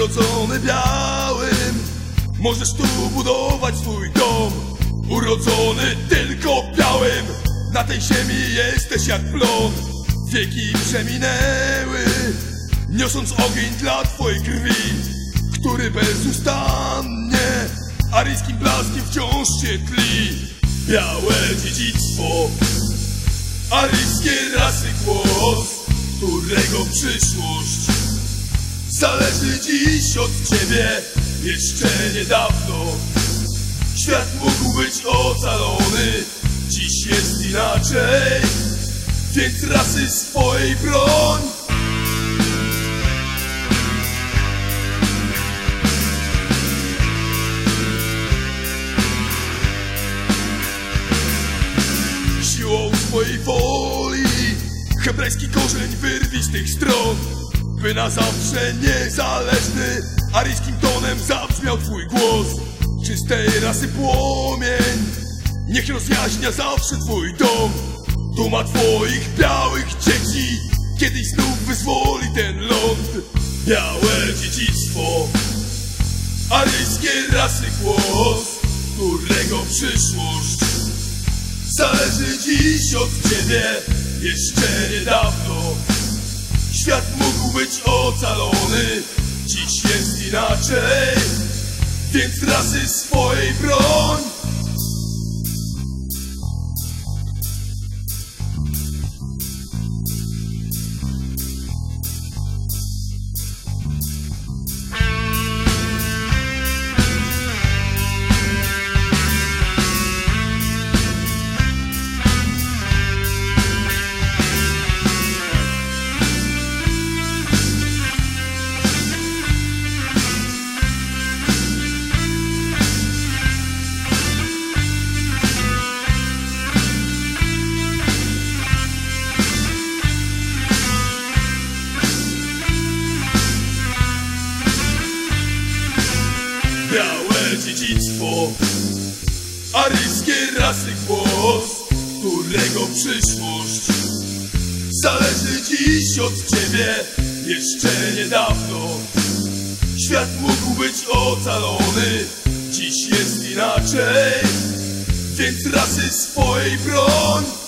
urodzony białym. Możesz tu budować swój dom Urodzony tylko białym. Na tej ziemi jesteś jak plon Wieki przeminęły Niosąc ogień dla twojej krwi Który bezustannie Aryjskim blaskiem wciąż się tli. Białe dziedzictwo Aryjskie rasy głos Którego przyszłość Zależy dziś od ciebie Jeszcze niedawno. Świat mógł być ocalony Dziś jest inaczej. Więc rasy swojej broń. Siłą swojej woli Hebrajski korzeń z tych stron By na zawsze niezależny. Aryjskim tonem zabrzmiał twój głos. Czystej rasy płomień. Niech rozjaśnia zawsze twój dom. Duma twoich białych dzieci. Kiedyś znów wyzwoli ten ląd. Białe dziedzictwo. Aryjskie rasy głos. Którego przyszłość. Zależy dziś od ciebie. Jeszcze niedawno Świat mógł być ocalony. Dziś jest inaczej. Więc rasy swojej broń Białe dziedzictwo. Aryjskie rasy głos Którego przyszłość Zależy dziś od ciebie Jeszcze niedawno. Świat mógł być ocalony Dziś jest inaczej Więc rasy swojej broń